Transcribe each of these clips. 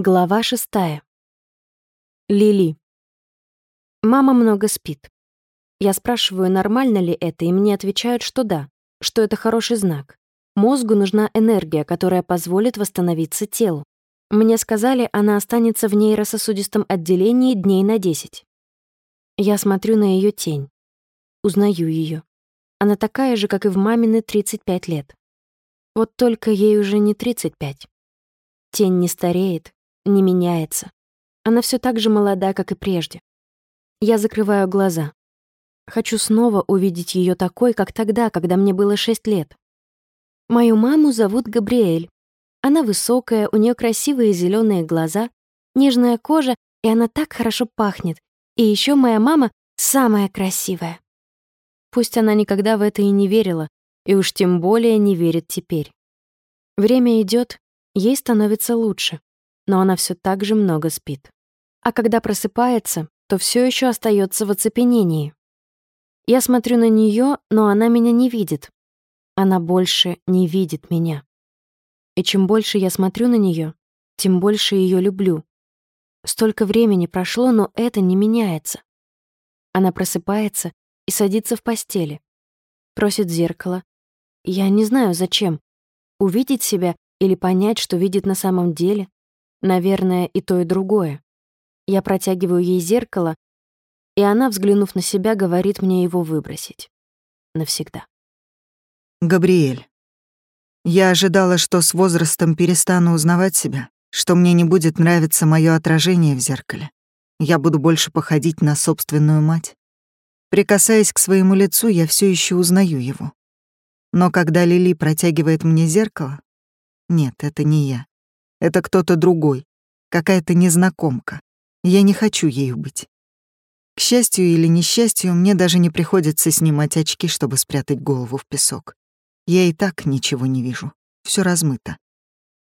Глава шестая. Лили. Мама много спит. Я спрашиваю, нормально ли это, и мне отвечают, что да, что это хороший знак. Мозгу нужна энергия, которая позволит восстановиться телу. Мне сказали, она останется в нейрососудистом отделении дней на 10. Я смотрю на ее тень. Узнаю ее. Она такая же, как и в мамины 35 лет. Вот только ей уже не 35. Тень не стареет, не меняется. Она все так же молода, как и прежде. Я закрываю глаза. Хочу снова увидеть ее такой, как тогда, когда мне было шесть лет. Мою маму зовут Габриэль. Она высокая, у нее красивые зеленые глаза, нежная кожа, и она так хорошо пахнет. И еще моя мама самая красивая. Пусть она никогда в это и не верила, и уж тем более не верит теперь. Время идет, ей становится лучше но она все так же много спит. А когда просыпается, то все еще остается в оцепенении. Я смотрю на нее, но она меня не видит. Она больше не видит меня. И чем больше я смотрю на нее, тем больше ее люблю. Столько времени прошло, но это не меняется. Она просыпается и садится в постели. Просит зеркало. Я не знаю, зачем. Увидеть себя или понять, что видит на самом деле. Наверное, и то, и другое. Я протягиваю ей зеркало, и она, взглянув на себя, говорит мне его выбросить. Навсегда. Габриэль. Я ожидала, что с возрастом перестану узнавать себя, что мне не будет нравиться мое отражение в зеркале. Я буду больше походить на собственную мать. Прикасаясь к своему лицу, я все еще узнаю его. Но когда Лили протягивает мне зеркало, нет, это не я. Это кто-то другой, какая-то незнакомка. Я не хочу ею быть. К счастью или несчастью, мне даже не приходится снимать очки, чтобы спрятать голову в песок. Я и так ничего не вижу. Все размыто.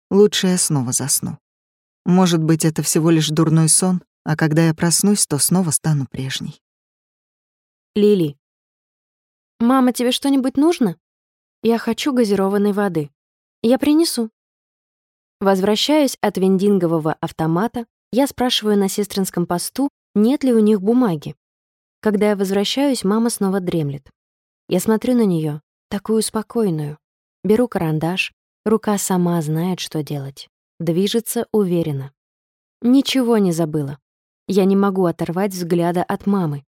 Лучше я снова засну. Может быть, это всего лишь дурной сон, а когда я проснусь, то снова стану прежней. Лили. «Мама, тебе что-нибудь нужно? Я хочу газированной воды. Я принесу». Возвращаюсь от вендингового автомата, я спрашиваю на сестринском посту, нет ли у них бумаги. Когда я возвращаюсь, мама снова дремлет. Я смотрю на нее, такую спокойную. Беру карандаш, рука сама знает, что делать. Движется уверенно. Ничего не забыла. Я не могу оторвать взгляда от мамы.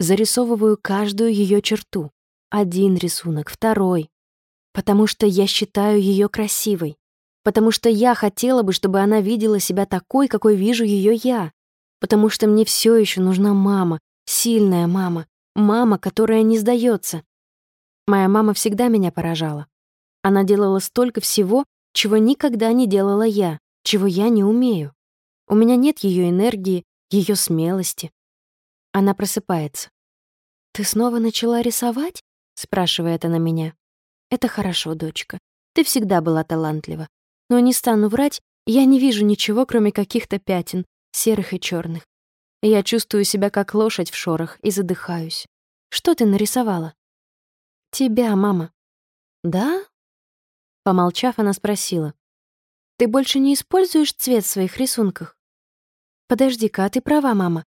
Зарисовываю каждую ее черту. Один рисунок, второй. Потому что я считаю ее красивой потому что я хотела бы, чтобы она видела себя такой, какой вижу ее я, потому что мне все еще нужна мама, сильная мама, мама, которая не сдается. Моя мама всегда меня поражала. Она делала столько всего, чего никогда не делала я, чего я не умею. У меня нет ее энергии, ее смелости. Она просыпается. «Ты снова начала рисовать?» — спрашивает она меня. «Это хорошо, дочка. Ты всегда была талантлива. Но не стану врать, я не вижу ничего, кроме каких-то пятен, серых и черных. Я чувствую себя как лошадь в шорах и задыхаюсь. Что ты нарисовала? Тебя, мама. Да? Помолчав, она спросила. Ты больше не используешь цвет в своих рисунках? Подожди-ка, а ты права, мама.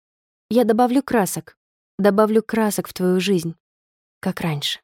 Я добавлю красок. Добавлю красок в твою жизнь. Как раньше.